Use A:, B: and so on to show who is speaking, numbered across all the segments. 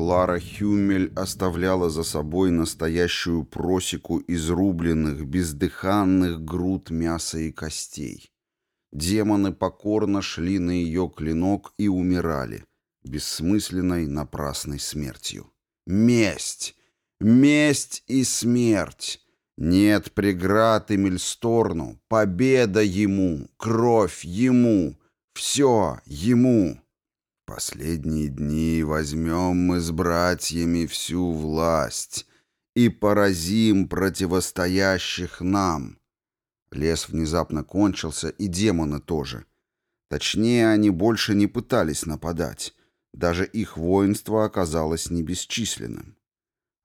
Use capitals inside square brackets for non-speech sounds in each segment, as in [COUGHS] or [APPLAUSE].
A: Клара Хюмель оставляла за собой настоящую просеку изрубленных, бездыханных груд мяса и костей. Демоны покорно шли на ее клинок и умирали, бессмысленной напрасной смертью. Месть! Месть и смерть! Нет преград Эмильсторну, победа ему, кровь ему, все ему! последние дни возьмем мы с братьями всю власть и поразим противостоящих нам». Лес внезапно кончился, и демоны тоже. Точнее, они больше не пытались нападать. Даже их воинство оказалось не бесчисленным.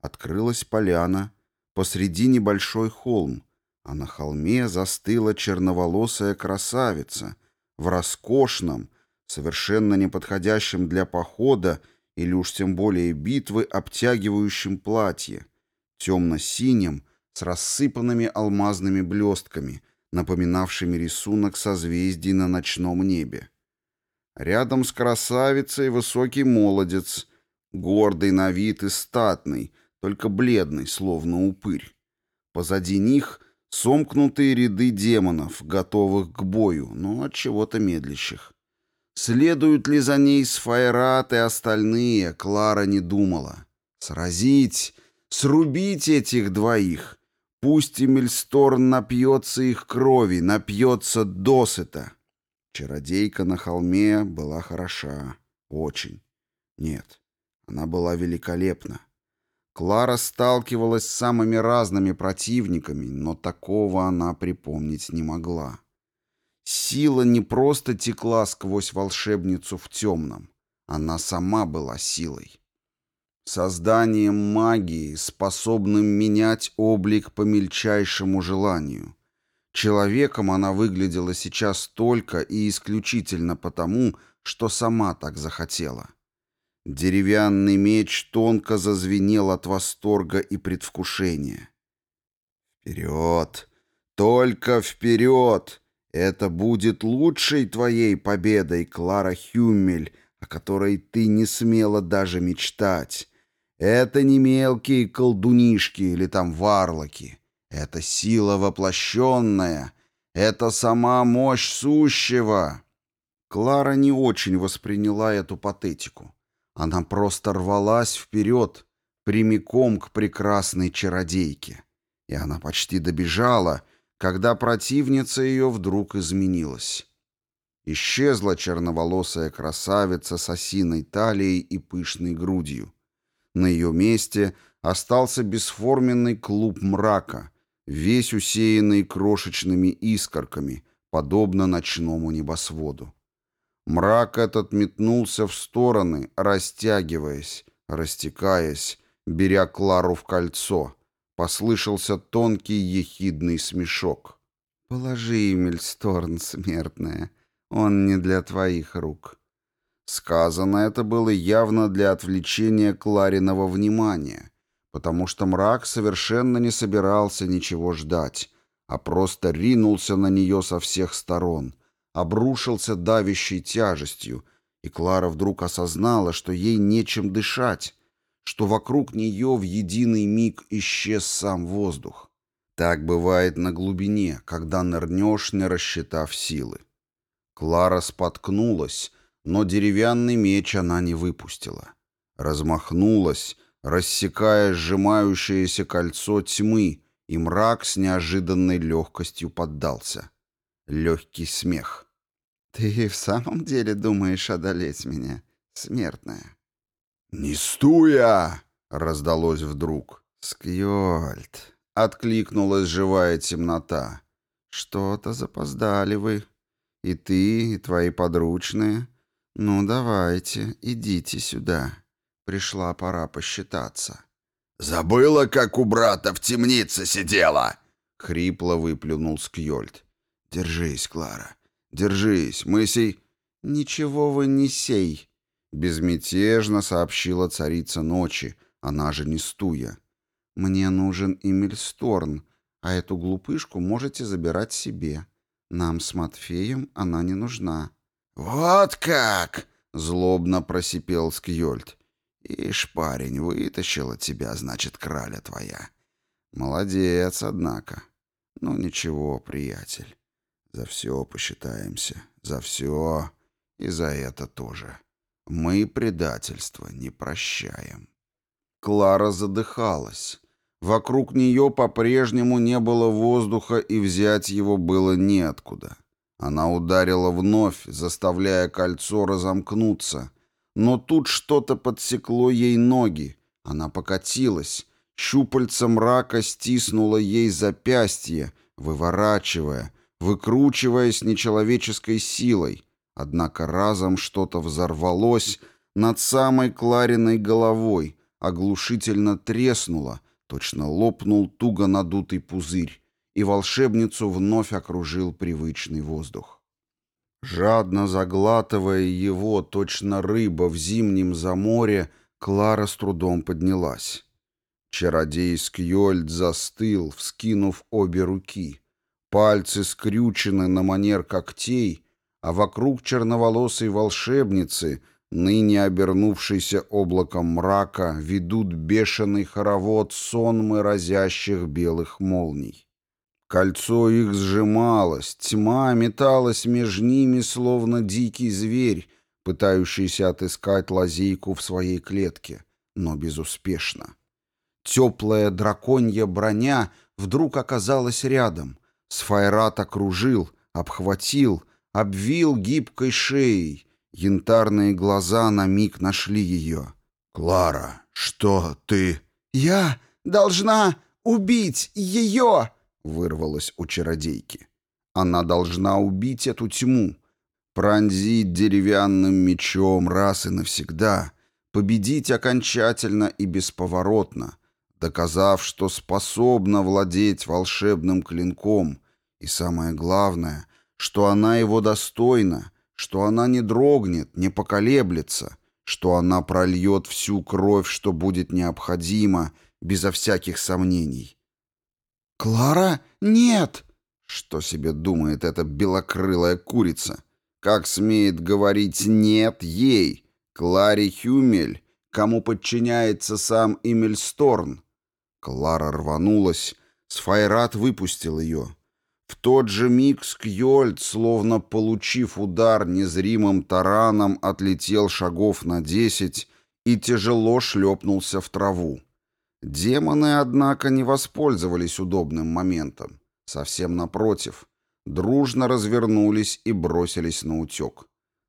A: Открылась поляна, посреди небольшой холм, а на холме застыла черноволосая красавица в роскошном, совершенно неподходящим для похода или уж тем более битвы обтягивающим платье, темно-синим, с рассыпанными алмазными блестками, напоминавшими рисунок созвездий на ночном небе. Рядом с красавицей высокий молодец, гордый на вид и статный, только бледный, словно упырь. Позади них сомкнутые ряды демонов, готовых к бою, но от чего-то медлящих. Следуют ли за ней Сфайрат и остальные, Клара не думала. Сразить, срубить этих двоих. Пусть и Мельсторн напьется их крови, напьется досыта. Чародейка на холме была хороша. Очень. Нет, она была великолепна. Клара сталкивалась с самыми разными противниками, но такого она припомнить не могла. Сила не просто текла сквозь волшебницу в темном. Она сама была силой. Созданием магии, способным менять облик по мельчайшему желанию. Человеком она выглядела сейчас только и исключительно потому, что сама так захотела. Деревянный меч тонко зазвенел от восторга и предвкушения. «Вперед! Только вперед!» Это будет лучшей твоей победой, Клара Хюмель, о которой ты не смела даже мечтать. Это не мелкие колдунишки или там варлоки. Это сила воплощенная. Это сама мощь сущего. Клара не очень восприняла эту патетику. Она просто рвалась вперед, прямиком к прекрасной чародейке. И она почти добежала — когда противница ее вдруг изменилась. Исчезла черноволосая красавица с осиной талией и пышной грудью. На ее месте остался бесформенный клуб мрака, весь усеянный крошечными искорками, подобно ночному небосводу. Мрак этот метнулся в стороны, растягиваясь, растекаясь, беря Клару в кольцо, Послышался тонкий ехидный смешок. «Положи, Мельсторн, смертная, он не для твоих рук». Сказано это было явно для отвлечения Клариного внимания, потому что мрак совершенно не собирался ничего ждать, а просто ринулся на нее со всех сторон, обрушился давящей тяжестью, и Клара вдруг осознала, что ей нечем дышать, что вокруг нее в единый миг исчез сам воздух. Так бывает на глубине, когда нырнешь, не рассчитав силы. Клара споткнулась, но деревянный меч она не выпустила. Размахнулась, рассекая сжимающееся кольцо тьмы, и мрак с неожиданной легкостью поддался. Легкий смех. «Ты в самом деле думаешь одолеть меня, смертная?» «Не стуя!» — раздалось вдруг. «Скьёльт!» — откликнулась живая темнота. «Что-то запоздали вы. И ты, и твои подручные. Ну, давайте, идите сюда. Пришла пора посчитаться».
B: «Забыла, как у брата в темнице сидела!»
A: — хрипло выплюнул Скьёльт. «Держись, Клара, держись, мы сей...» «Ничего вы не сей!» Безмятежно сообщила царица ночи, она же не стуя. «Мне нужен Эмиль Сторн, а эту глупышку можете забирать себе. Нам с Матфеем она не нужна».
B: «Вот как!»
A: — злобно просипел Скьёльд. «Ишь, парень, вытащила тебя, значит, краля твоя. Молодец, однако. Ну, ничего, приятель. За все посчитаемся, за все и за это тоже». Мы предательство не прощаем. Клара задыхалась. Вокруг нее по-прежнему не было воздуха, и взять его было неоткуда. Она ударила вновь, заставляя кольцо разомкнуться. Но тут что-то подсекло ей ноги. Она покатилась. Щупальцем мрака стиснуло ей запястье, выворачивая, выкручиваясь нечеловеческой силой, Однако разом что-то взорвалось над самой Клариной головой, оглушительно треснуло, точно лопнул туго надутый пузырь, и волшебницу вновь окружил привычный воздух. Жадно заглатывая его, точно рыба в зимнем заморе, Клара с трудом поднялась. Чародейский Скьольд застыл, вскинув обе руки. Пальцы скрючены на манер когтей, а вокруг черноволосой волшебницы, ныне обернувшейся облаком мрака, ведут бешеный хоровод сонмы разящих белых молний. Кольцо их сжималось, тьма металась между ними, словно дикий зверь, пытающийся отыскать лазейку в своей клетке, но безуспешно. Теплая драконья броня вдруг оказалась рядом. Сфайрат окружил, обхватил — обвил гибкой шеей. Янтарные глаза на миг нашли ее.
B: «Клара, что ты...»
C: «Я должна убить ее!»
A: — Вырвалось у чародейки. «Она должна убить эту тьму, пронзить деревянным мечом раз и навсегда, победить окончательно и бесповоротно, доказав, что способна владеть волшебным клинком, и самое главное — что она его достойна, что она не дрогнет, не поколеблется, что она прольет всю кровь, что будет необходимо, безо всяких сомнений.
C: «Клара? Нет!»
A: Что себе думает эта белокрылая курица? Как смеет говорить «нет» ей, Кларе Хюмель, кому подчиняется сам Эмиль Сторн? Клара рванулась, Сфайрат выпустил ее. В тот же миг Скьольд, словно получив удар незримым тараном, отлетел шагов на десять и тяжело шлепнулся в траву. Демоны, однако, не воспользовались удобным моментом. Совсем напротив, дружно развернулись и бросились на утек.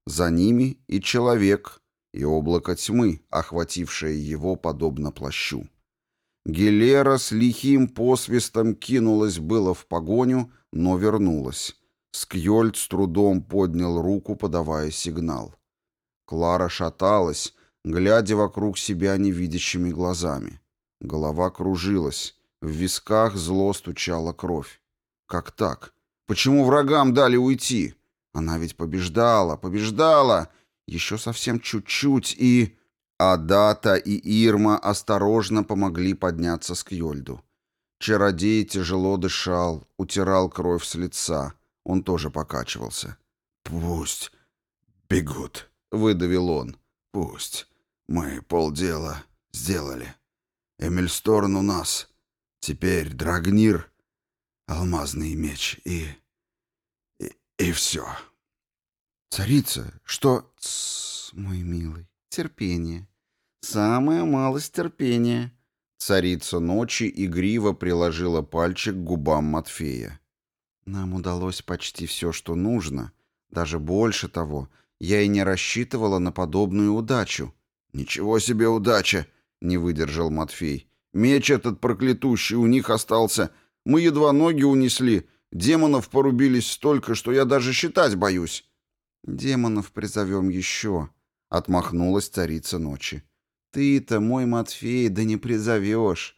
A: За ними и человек, и облако тьмы, охватившее его подобно плащу. Гелера с лихим посвистом кинулась было в погоню, но вернулась. Скьольд с трудом поднял руку, подавая сигнал. Клара шаталась, глядя вокруг себя невидящими глазами. Голова кружилась, в висках зло стучала кровь. Как так? Почему врагам дали уйти? Она ведь побеждала, побеждала! Еще совсем чуть-чуть и... Адата и Ирма осторожно помогли подняться с Кьольду. Чародей тяжело дышал, утирал кровь с лица. Он тоже покачивался.
B: «Пусть бегут», —
A: выдавил он.
B: «Пусть. Мы полдела сделали. Эмильсторн у нас. Теперь Драгнир, алмазный меч и... и... и все».
A: «Царица, что...» «Тссс, мой милый, терпение. Самая малость терпения. Царица ночи игриво приложила пальчик к губам Матфея. Нам удалось почти все, что нужно. Даже больше того, я и не рассчитывала на подобную удачу.
B: «Ничего себе удача!»
A: — не выдержал Матфей. «Меч этот проклятущий у них остался. Мы едва ноги унесли. Демонов порубились столько, что я даже считать боюсь». «Демонов призовем еще», — отмахнулась царица ночи. «Ты-то, мой Матфей, да не призовешь.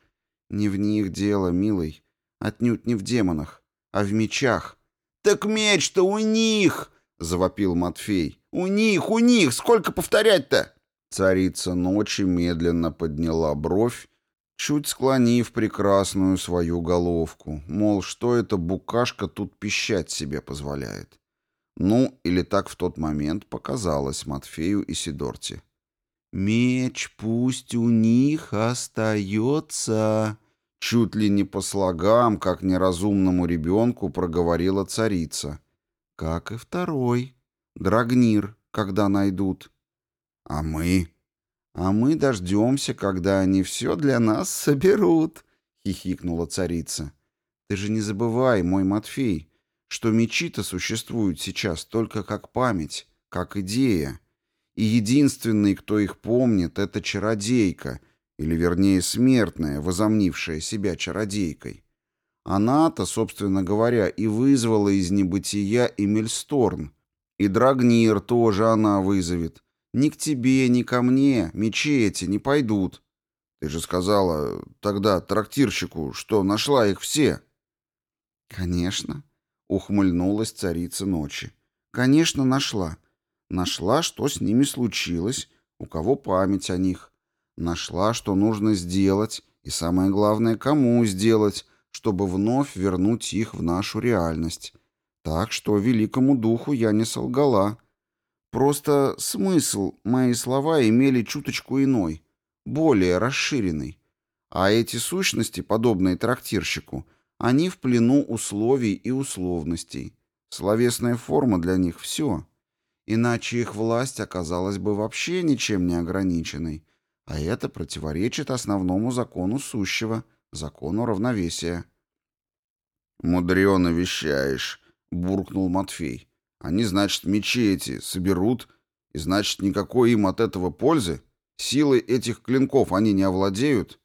A: Не в них дело, милый, отнюдь не в демонах, а в мечах».
C: «Так меч-то у них!» — завопил Матфей. «У них, у них! Сколько повторять-то?»
A: Царица ночи медленно подняла бровь, чуть склонив прекрасную свою головку, мол, что эта букашка тут пищать себе позволяет. Ну, или так в тот момент показалось Матфею и Сидорте. «Меч пусть у них остается!» Чуть ли не по слогам, как неразумному ребенку, проговорила царица. «Как и второй. Драгнир, когда найдут».
C: «А мы?»
A: «А мы дождемся, когда они все для нас соберут», — хихикнула царица. «Ты же не забывай, мой Матфей, что мечи-то существуют сейчас только как память, как идея, и единственный, кто их помнит, это чародейка, или вернее смертная, возомнившая себя чародейкой. Она-то, собственно говоря, и вызвала из небытия Эмильсторн, и Драгнир тоже она вызовет. Ни к тебе, ни ко мне, мечи эти не пойдут.
C: Ты же сказала тогда трактирщику, что нашла их все.
A: Конечно, Ухмыльнулась царица ночи. Конечно, нашла. Нашла, что с ними случилось, у кого память о них. Нашла, что нужно сделать, и самое главное, кому сделать, чтобы вновь вернуть их в нашу реальность. Так что великому духу я не солгала. Просто смысл мои слова имели чуточку иной, более расширенный. А эти сущности, подобные трактирщику, — они в плену условий и условностей. Словесная форма для них — все. Иначе их власть оказалась бы вообще ничем не ограниченной, а это противоречит основному закону сущего, закону равновесия.
C: «Мудрено вещаешь», — буркнул Матфей. «Они, значит, мечи эти соберут, и, значит, никакой им от этого пользы? Силы этих клинков они не овладеют?»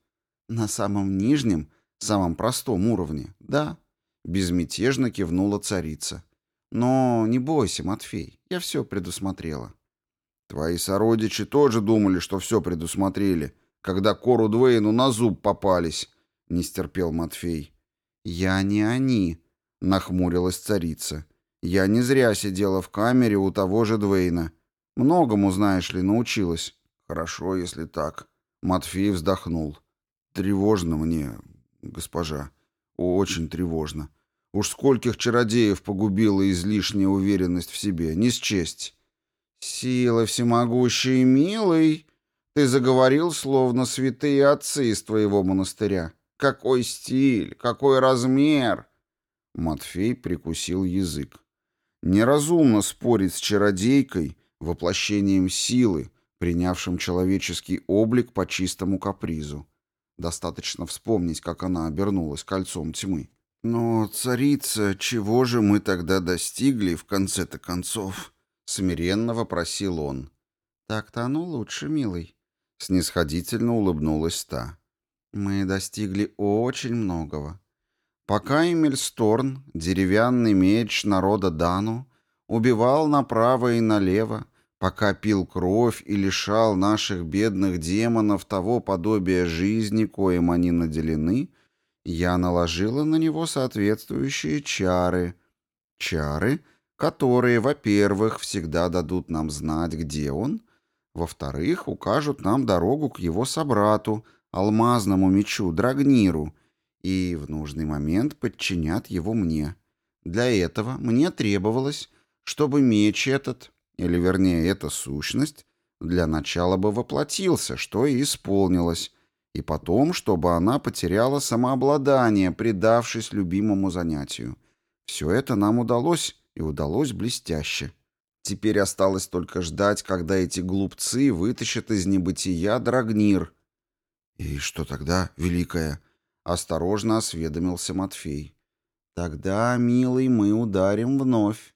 A: «На самом нижнем самом простом уровне. Да, безмятежно кивнула царица. Но не бойся, Матфей, я все предусмотрела.
C: Твои сородичи тоже думали, что все предусмотрели, когда Кору Двейну на зуб попались, не стерпел Матфей.
A: Я не они, нахмурилась царица. Я не зря сидела в камере у того же Двейна. Многому, знаешь ли, научилась.
C: Хорошо, если так. Матфей вздохнул. Тревожно мне, госпожа, очень тревожно. Уж скольких чародеев погубила излишняя уверенность в себе, не счесть.
A: Сила всемогущая и милый, ты заговорил, словно святые отцы из твоего монастыря. Какой стиль, какой размер!
C: Матфей прикусил язык. Неразумно спорить с чародейкой, воплощением силы, принявшим человеческий облик по чистому капризу. Достаточно вспомнить, как она обернулась кольцом тьмы.
A: «Но, царица, чего же мы тогда достигли в конце-то концов?» — смиренно вопросил он. «Так-то оно лучше, милый», — снисходительно улыбнулась та. «Мы достигли очень многого. Пока Эмиль Сторн, деревянный меч народа Дану, убивал направо и налево, пока пил кровь и лишал наших бедных демонов того подобия жизни, коим они наделены, я наложила на него соответствующие чары. Чары, которые, во-первых, всегда дадут нам знать, где он, во-вторых, укажут нам дорогу к его собрату, алмазному мечу Драгниру, и в нужный момент подчинят его мне. Для этого мне требовалось, чтобы меч этот, или вернее эта сущность, для начала бы воплотился, что и исполнилось, и потом, чтобы она потеряла самообладание, предавшись любимому занятию. Все это нам удалось, и удалось блестяще. Теперь осталось только ждать, когда эти глупцы вытащат из небытия Драгнир.
C: «И что тогда, Великая?»
A: — осторожно осведомился Матфей. «Тогда, милый, мы ударим вновь.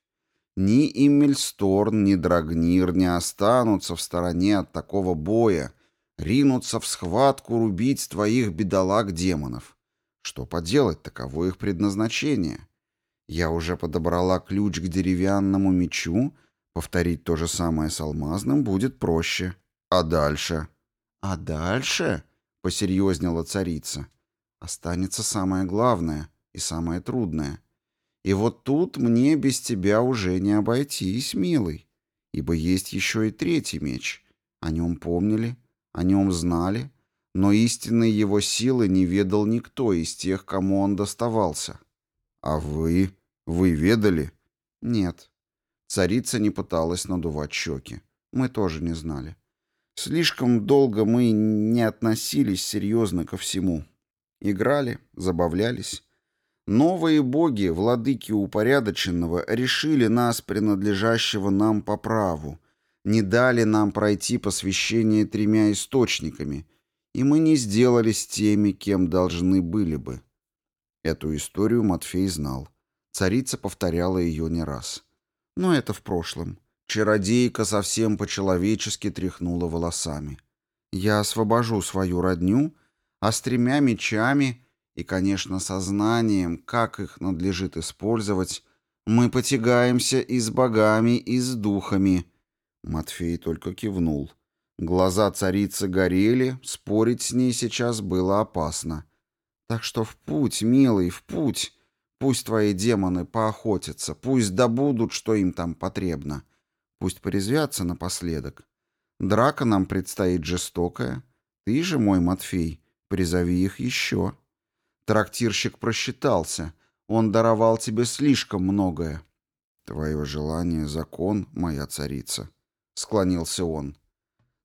A: Ни Иммельсторн, ни Драгнир не останутся в стороне от такого боя, ринутся в схватку рубить твоих бедолаг-демонов. Что поделать, таково их предназначение. Я уже подобрала ключ к деревянному мечу, повторить то же самое с алмазным будет проще. А дальше? А дальше, посерьезнела царица, останется самое главное и самое трудное — и вот тут мне без тебя уже не обойтись, милый, ибо есть еще и третий меч. О нем помнили, о нем знали, но истинной его силы не ведал никто из тех, кому он доставался.
C: А вы? Вы ведали?
A: Нет. Царица не пыталась надувать щеки. Мы тоже не знали.
C: Слишком долго мы не относились серьезно ко всему. Играли, забавлялись, Новые боги, владыки упорядоченного, решили нас, принадлежащего нам по праву, не дали нам пройти посвящение тремя источниками, и мы не сделались теми, кем должны были бы. Эту историю Матфей знал. Царица повторяла ее не раз. Но это в прошлом. Чародейка совсем по-человечески тряхнула волосами. «Я освобожу свою родню, а с тремя мечами...» и, конечно, сознанием, как их надлежит использовать, мы потягаемся и с богами, и с духами. Матфей только кивнул. Глаза царицы горели, спорить с ней сейчас было опасно. Так что в путь, милый, в путь. Пусть твои демоны поохотятся, пусть добудут, что им там потребно. Пусть порезвятся напоследок. Драка нам предстоит жестокая. Ты же, мой Матфей, призови их еще. Трактирщик просчитался. Он даровал тебе слишком многое. Твое желание — закон, моя царица, — склонился он.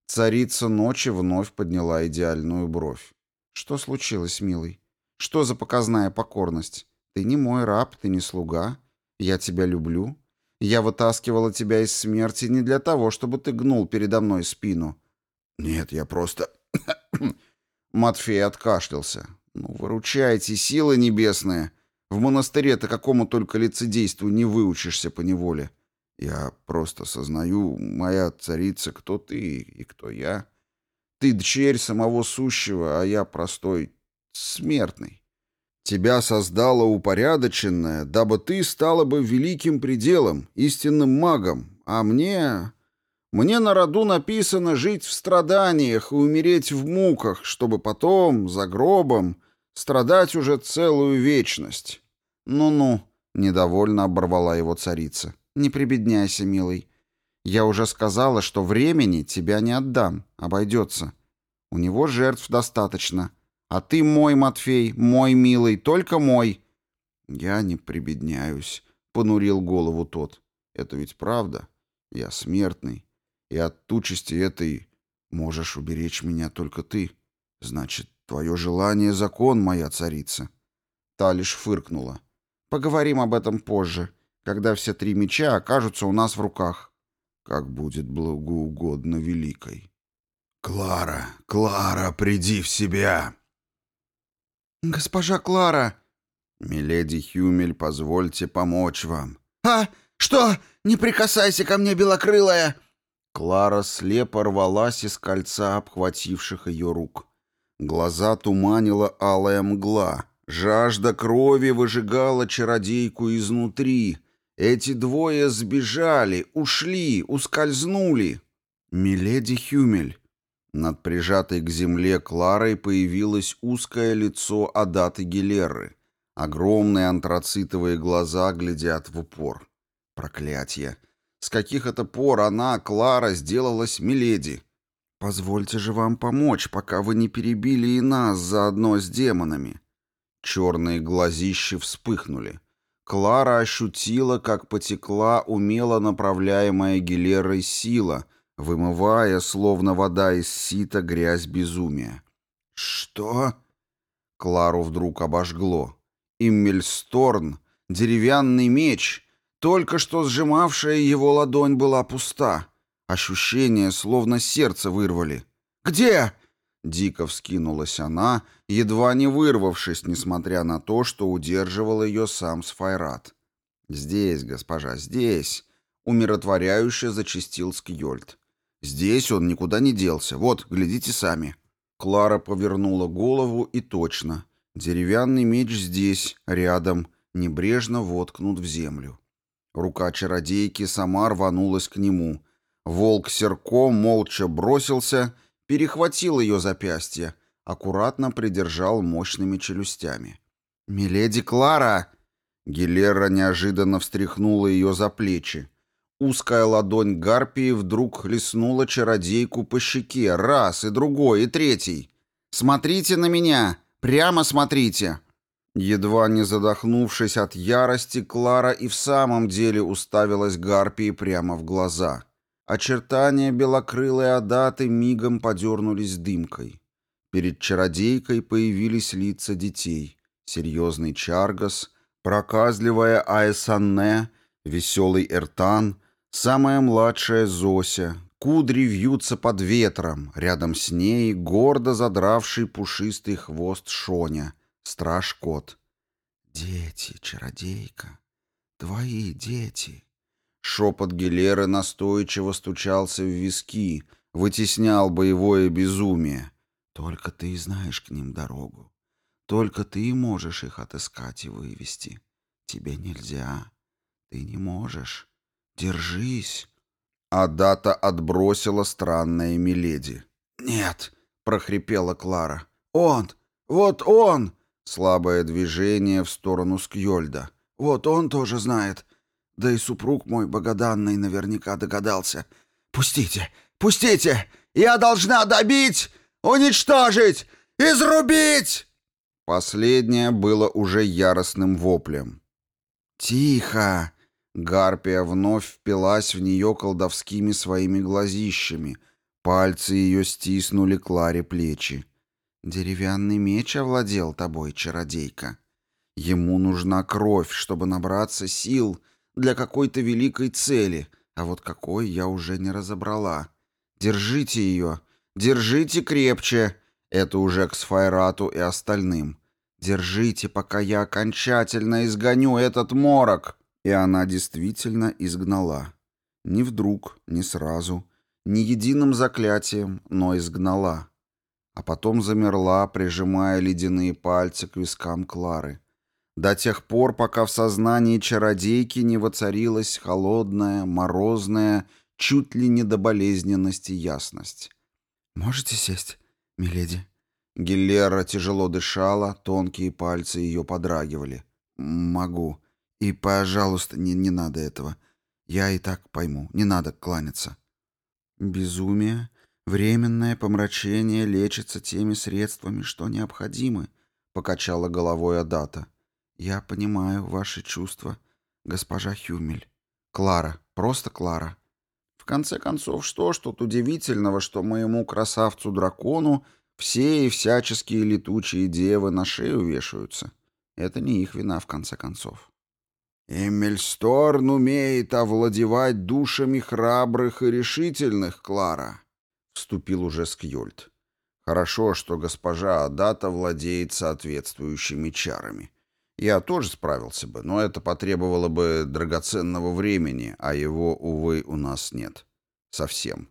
C: Царица ночи вновь подняла идеальную бровь. Что случилось, милый? Что за показная покорность? Ты не мой раб, ты не слуга. Я тебя люблю. Я вытаскивала тебя из смерти не для того, чтобы ты гнул передо мной спину.
B: Нет, я просто... [COUGHS]
C: Матфей откашлялся. Ну, выручайте, силы небесные! В монастыре-то какому только лицедейству не выучишься по неволе. Я просто сознаю, моя царица, кто ты и кто я. Ты дочерь самого сущего, а я простой смертный. Тебя создала упорядоченная, дабы ты стала бы великим пределом, истинным магом, а мне... Мне на роду написано жить в страданиях и умереть в муках, чтобы потом, за гробом, Страдать уже целую вечность. Ну-ну, недовольно оборвала его царица. Не прибедняйся, милый. Я уже сказала, что времени тебя не отдам, обойдется. У него жертв достаточно. А ты мой, Матфей, мой милый, только мой. Я не прибедняюсь, понурил голову тот. Это ведь правда. Я смертный. И от тучести этой можешь уберечь меня только ты. Значит, Твое желание — закон, моя царица». Та лишь фыркнула. «Поговорим об этом позже, когда все три меча окажутся у нас в руках». «Как будет благоугодно великой».
B: «Клара, Клара, приди в себя!»
C: «Госпожа Клара!»
A: «Миледи Хюмель, позвольте помочь вам».
B: «А? Что? Не прикасайся ко мне, белокрылая!»
A: Клара слепо рвалась из кольца обхвативших ее рук. Глаза туманила алая мгла. Жажда крови выжигала чародейку изнутри. Эти двое сбежали, ушли, ускользнули. Миледи Хюмель. Над прижатой к земле Кларой появилось узкое лицо Адаты Гилеры. Огромные антрацитовые глаза глядят в упор. Проклятье! С каких это пор она, Клара, сделалась Миледи? «Позвольте же вам помочь, пока вы не перебили и нас заодно с демонами». Черные глазищи вспыхнули. Клара ощутила, как потекла умело направляемая Гилерой сила, вымывая, словно вода из сита, грязь безумия. «Что?» Клару вдруг обожгло. Иммельсторн, деревянный меч, только что сжимавшая его ладонь была пуста — Ощущение, словно сердце вырвали. «Где?» Дико вскинулась она, едва не вырвавшись, несмотря на то, что удерживал ее сам Сфайрат. «Здесь, госпожа, здесь!» — умиротворяюще зачистил Скьольд. «Здесь он никуда не делся. Вот, глядите сами». Клара повернула голову и точно. Деревянный меч здесь, рядом, небрежно воткнут в землю. Рука чародейки сама рванулась к нему — Волк Серко молча бросился, перехватил ее запястье, аккуратно придержал мощными челюстями. «Миледи Клара!» Гилера неожиданно встряхнула ее за плечи. Узкая ладонь Гарпии вдруг хлестнула чародейку по щеке. Раз, и другой, и третий. «Смотрите на меня! Прямо смотрите!» Едва не задохнувшись от ярости, Клара и в самом деле уставилась Гарпии прямо в глаза.
C: Очертания белокрылой адаты мигом подернулись дымкой. Перед чародейкой появились лица детей. Серьезный Чаргас, проказливая Аэсанне, веселый Эртан, самая младшая Зося. Кудри вьются под ветром, рядом с ней гордо задравший пушистый хвост Шоня, страж-кот. «Дети, чародейка, твои дети!» Шепот Гилеры настойчиво стучался в виски, вытеснял боевое безумие. «Только ты и знаешь к ним дорогу. Только ты и можешь их отыскать и вывести. Тебе нельзя. Ты не можешь. Держись!» Адата отбросила странное Миледи. «Нет!» — прохрипела Клара. «Он! Вот он!» Слабое движение в сторону Скьольда. «Вот он тоже знает. Да и супруг мой богоданный наверняка догадался. «Пустите! Пустите! Я должна добить! Уничтожить! Изрубить!» Последнее было уже яростным воплем. «Тихо!» Гарпия вновь впилась в нее колдовскими своими глазищами. Пальцы ее стиснули Кларе плечи. «Деревянный меч овладел тобой, чародейка. Ему нужна кровь, чтобы набраться сил для какой-то великой цели, а вот какой я уже не разобрала. Держите ее, держите крепче. Это уже к Сфайрату и остальным. Держите, пока я окончательно изгоню этот морок. И она действительно изгнала. Не вдруг, не сразу, не единым заклятием, но изгнала. А потом замерла, прижимая ледяные пальцы к вискам Клары до тех пор, пока в сознании чародейки не воцарилась холодная, морозная, чуть ли не до болезненности ясность. «Можете сесть, миледи?» Гиллера тяжело дышала, тонкие пальцы ее подрагивали. «Могу. И, пожалуйста, не, не надо этого. Я и так пойму. Не надо кланяться». «Безумие, временное помрачение лечится теми средствами, что необходимы», — покачала головой Адата. «Я понимаю ваши чувства, госпожа Хюмель. Клара, просто Клара». «В конце концов, что ж тут удивительного, что моему красавцу-дракону все и всяческие летучие девы на шею вешаются? Это не их вина, в конце концов». «Эмельсторн умеет овладевать душами храбрых и решительных, Клара», — вступил уже Скьольд. «Хорошо, что госпожа Адата владеет соответствующими чарами. Я тоже справился бы, но это потребовало бы драгоценного времени, а его, увы, у нас нет. Совсем.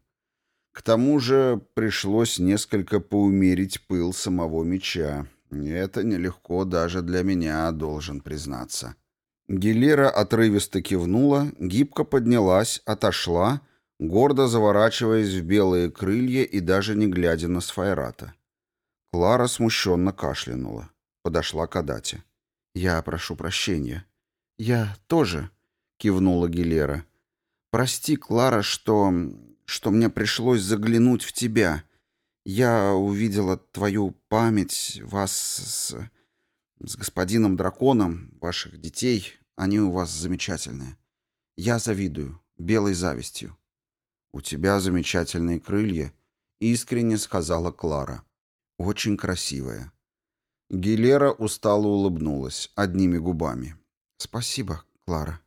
C: К тому же пришлось несколько поумерить пыл самого меча. Это нелегко даже для меня, должен признаться. Гилера отрывисто кивнула, гибко поднялась, отошла, гордо заворачиваясь в белые крылья и даже не глядя на Сфайрата. Клара смущенно кашлянула. Подошла к Адате. — «Я прошу прощения». «Я тоже», — кивнула Гилера. «Прости, Клара, что... что мне пришлось заглянуть в тебя. Я увидела твою память, вас с... с господином драконом, ваших детей. Они у вас замечательные. Я завидую, белой завистью». «У тебя замечательные крылья», — искренне сказала Клара. «Очень красивая». Гилера устало улыбнулась одними губами. «Спасибо, Клара.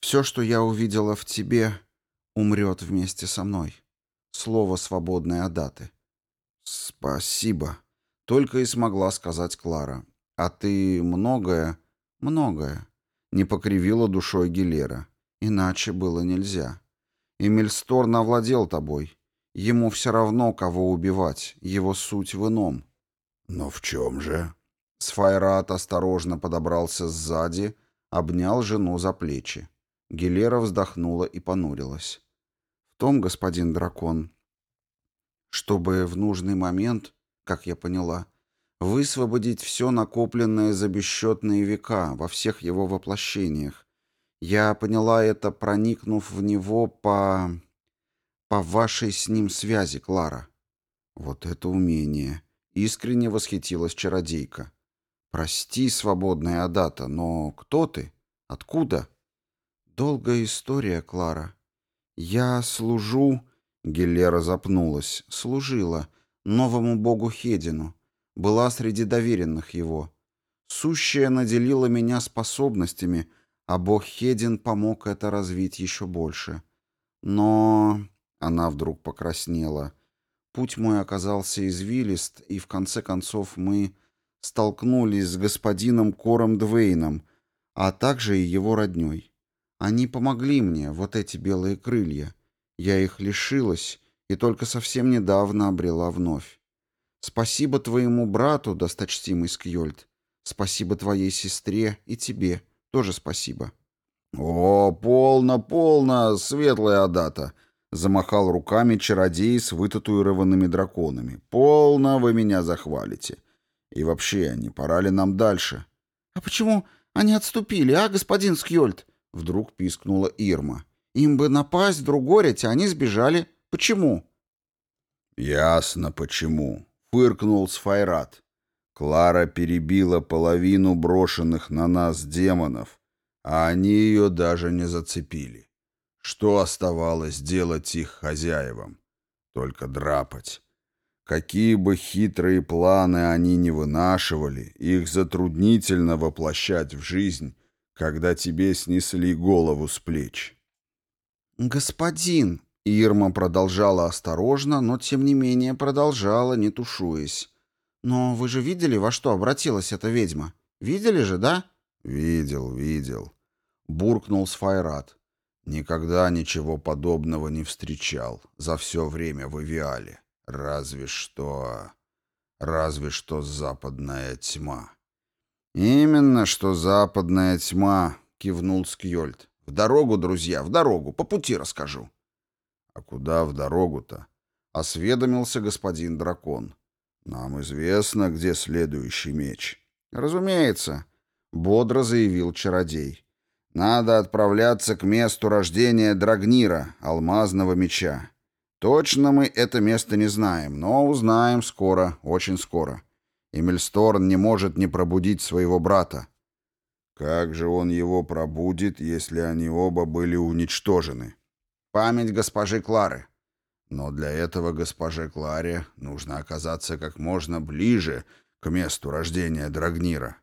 C: Все, что я увидела в тебе, умрет вместе со мной. Слово свободное от даты». «Спасибо», — только и смогла сказать Клара. «А ты многое, многое», — не покривила душой Гилера. «Иначе было нельзя. Эмильсторн овладел тобой. Ему все равно, кого убивать, его суть в ином».
B: «Но в чем же?»
C: Сфайрат осторожно подобрался сзади, обнял жену за плечи. Гелера вздохнула и понурилась. «В том, господин дракон, чтобы в нужный момент, как я поняла, высвободить все накопленное за бесчетные века во всех его воплощениях. Я поняла это, проникнув в него по... по вашей с ним связи, Клара». «Вот это умение!» Искренне восхитилась чародейка. «Прости, свободная Адата, но кто ты? Откуда?» «Долгая история, Клара. Я служу...» Геллера запнулась. «Служила. Новому богу Хедину. Была среди доверенных его. Сущая наделила меня способностями, а бог Хедин помог это развить еще больше. Но...» Она вдруг покраснела. Путь мой оказался извилист, и в конце концов мы столкнулись с господином Кором Двейном, а также и его роднёй. Они помогли мне, вот эти белые крылья. Я их лишилась и только совсем недавно обрела вновь. Спасибо твоему брату, досточтимый Скьёльд. Спасибо твоей сестре и тебе тоже спасибо.
A: О, полна, полна, светлая дата! Замахал руками чародей с вытатуированными драконами. «Полно вы меня захвалите. И вообще, не пора ли нам дальше?»
C: «А почему они отступили, а, господин Скьольд?» Вдруг пискнула Ирма. «Им бы напасть, другорить, а они сбежали. Почему?»
A: «Ясно, почему», — фыркнул Сфайрат. «Клара перебила половину брошенных на нас демонов, а они ее даже не зацепили. Что оставалось делать их хозяевам? Только драпать. Какие бы хитрые планы они ни вынашивали, их затруднительно воплощать в жизнь, когда тебе снесли голову с плеч.
C: «Господин!» — Ирма продолжала осторожно, но тем не менее продолжала, не тушуясь. «Но вы же видели, во что обратилась эта ведьма? Видели же, да?»
A: «Видел, видел», — буркнул Сфайрат. Никогда ничего подобного не встречал за все время в Эвиале. Разве что... Разве что западная тьма.
C: «Именно что западная тьма», — кивнул Скьольд. «В дорогу, друзья, в дорогу, по пути расскажу».
A: «А куда в дорогу-то?» — осведомился господин дракон. «Нам известно, где следующий меч».
C: «Разумеется», — бодро заявил чародей. Надо отправляться к месту рождения Драгнира, алмазного меча. Точно мы это место не знаем, но узнаем скоро, очень скоро. Эмильсторн не может не пробудить своего брата.
A: Как же он его пробудит, если они оба были уничтожены?
C: Память госпожи Клары.
A: Но для этого госпоже Кларе нужно оказаться как можно ближе к месту рождения Драгнира.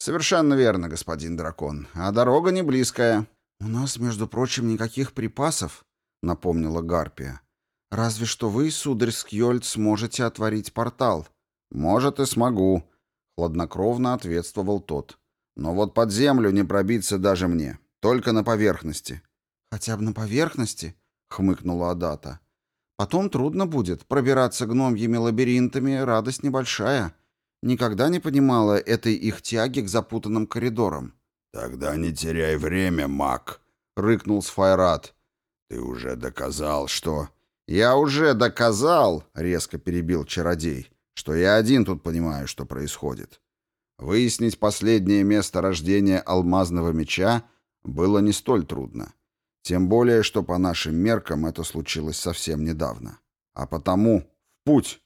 C: «Совершенно верно, господин дракон. А дорога не близкая». «У нас, между прочим, никаких припасов», — напомнила Гарпия. «Разве что вы, сударь Скьольд, сможете отворить портал».
A: «Может, и смогу», — хладнокровно ответствовал тот. «Но вот под землю не пробиться даже мне. Только на поверхности».
C: «Хотя бы на поверхности?» — хмыкнула Адата. «Потом трудно будет. Пробираться гномьими лабиринтами — радость небольшая. Никогда не понимала этой их тяги к запутанным коридорам.
B: «Тогда не теряй время, маг», —
A: рыкнул Сфайрат. «Ты уже доказал, что...»
C: «Я уже доказал», — резко перебил чародей, «что я один тут понимаю, что происходит». Выяснить последнее место рождения алмазного меча было не столь трудно. Тем более, что по нашим меркам это случилось совсем недавно. А потому в путь!